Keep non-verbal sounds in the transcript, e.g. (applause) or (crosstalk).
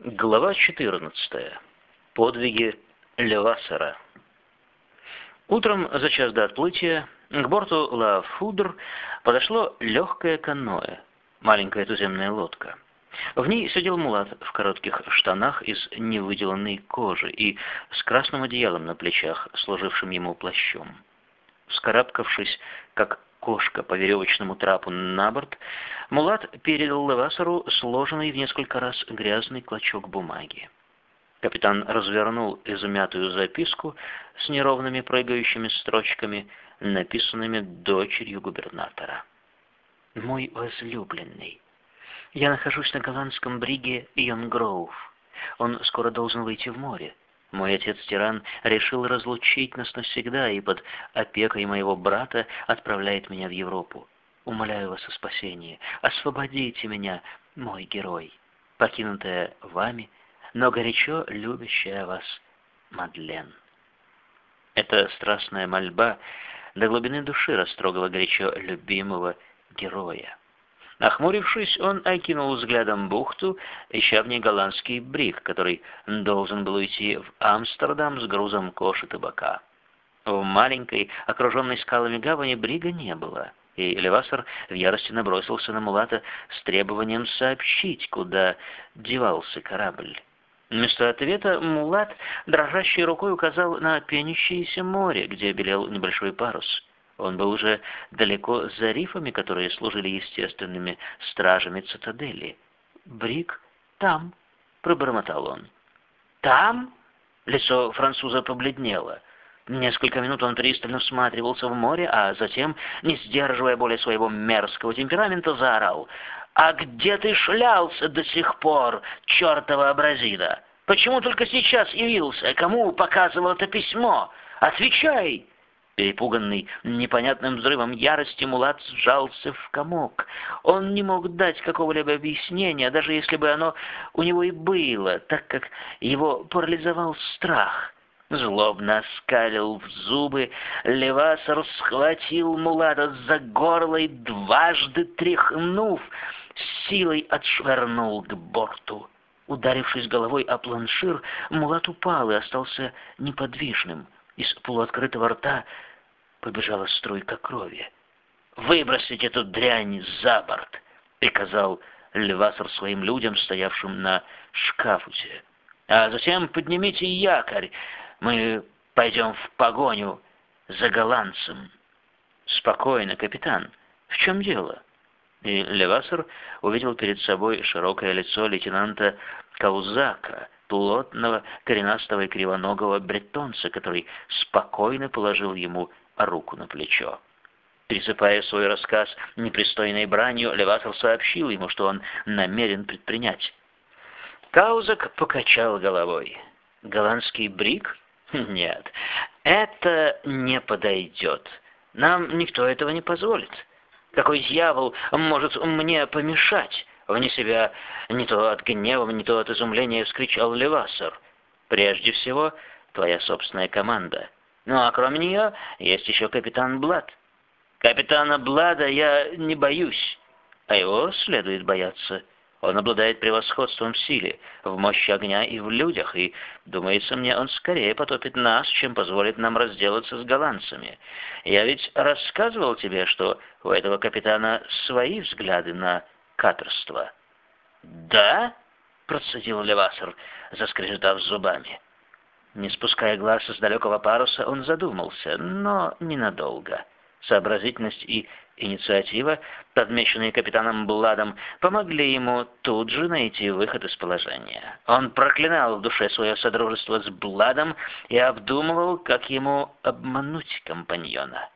Глава 14. Подвиги Левасера. Утром за час до отплытия к борту Ла Фудр подошло легкое каноэ, маленькая туземная лодка. В ней сидел мулат в коротких штанах из невыделанной кожи и с красным одеялом на плечах, служившим ему плащом. Вскарабкавшись, как кошка по веревочному трапу на борт, Мулат передал Левасеру сложенный в несколько раз грязный клочок бумаги. Капитан развернул изумятую записку с неровными прыгающими строчками, написанными дочерью губернатора. «Мой возлюбленный, я нахожусь на голландском бриге Йонгроув. Он скоро должен выйти в море. Мой отец-тиран решил разлучить нас навсегда и под опекой моего брата отправляет меня в Европу. Умоляю вас о спасении. Освободите меня, мой герой, покинутая вами, но горячо любящая вас Мадлен. Эта страстная мольба до глубины души растрогала горячо любимого героя. Нахмурившись, он окинул взглядом бухту, ища в ней голландский брик, который должен был уйти в Амстердам с грузом кож и табака. В маленькой, окруженной скалами гавани брига не было, и Левасер в ярости набросился на Мулата с требованием сообщить, куда девался корабль. Вместо ответа Мулат дрожащей рукой указал на пенящееся море, где белел небольшой парус. Он был уже далеко за рифами, которые служили естественными стражами цитадели. «Брик там», — пробормотал он. «Там?» — лицо француза побледнело. Несколько минут он пристально всматривался в море, а затем, не сдерживая более своего мерзкого темперамента, заорал. «А где ты шлялся до сих пор, чертова абразида? Почему только сейчас явился? Кому показывал это письмо? Отвечай!» Перепуганный непонятным взрывом ярости, Мулат сжался в комок. Он не мог дать какого-либо объяснения, даже если бы оно у него и было, так как его парализовал страх. Злобно оскалил в зубы, Левасар схватил Мулата за горло и дважды тряхнув, силой отшвырнул к борту. Ударившись головой о планшир, Мулат упал и остался неподвижным. Из полуоткрытого рта побежала струйка крови. «Выбросить эту дрянь за борт!» — приказал Левасер своим людям, стоявшим на шкафуте. «А затем поднимите якорь, мы пойдем в погоню за голландцем». «Спокойно, капитан. В чем дело?» И Левасер увидел перед собой широкое лицо лейтенанта Каузака, плотного, коренастого и кривоногого бретонца, который спокойно положил ему руку на плечо. Присыпая свой рассказ непристойной бранью, Леватор сообщил ему, что он намерен предпринять. Каузак покачал головой. «Голландский брик? (laughs) Нет, это не подойдет. Нам никто этого не позволит. Какой дьявол может мне помешать?» Вне себя не то от гнева, не то от изумления вскричал Левасер. «Прежде всего, твоя собственная команда». Ну а кроме нее есть еще капитан Блад. Капитана Блада я не боюсь, а его следует бояться. Он обладает превосходством в силе, в мощи огня и в людях, и, думается мне, он скорее потопит нас, чем позволит нам разделаться с голландцами. Я ведь рассказывал тебе, что у этого капитана свои взгляды на каторство. «Да?» — процедил Левасер, заскрежетав зубами. Не спуская глаз с далекого паруса, он задумался, но ненадолго. Сообразительность и инициатива, подмеченные капитаном Бладом, помогли ему тут же найти выход из положения. Он проклинал в душе свое содружество с Бладом и обдумывал, как ему обмануть компаньона.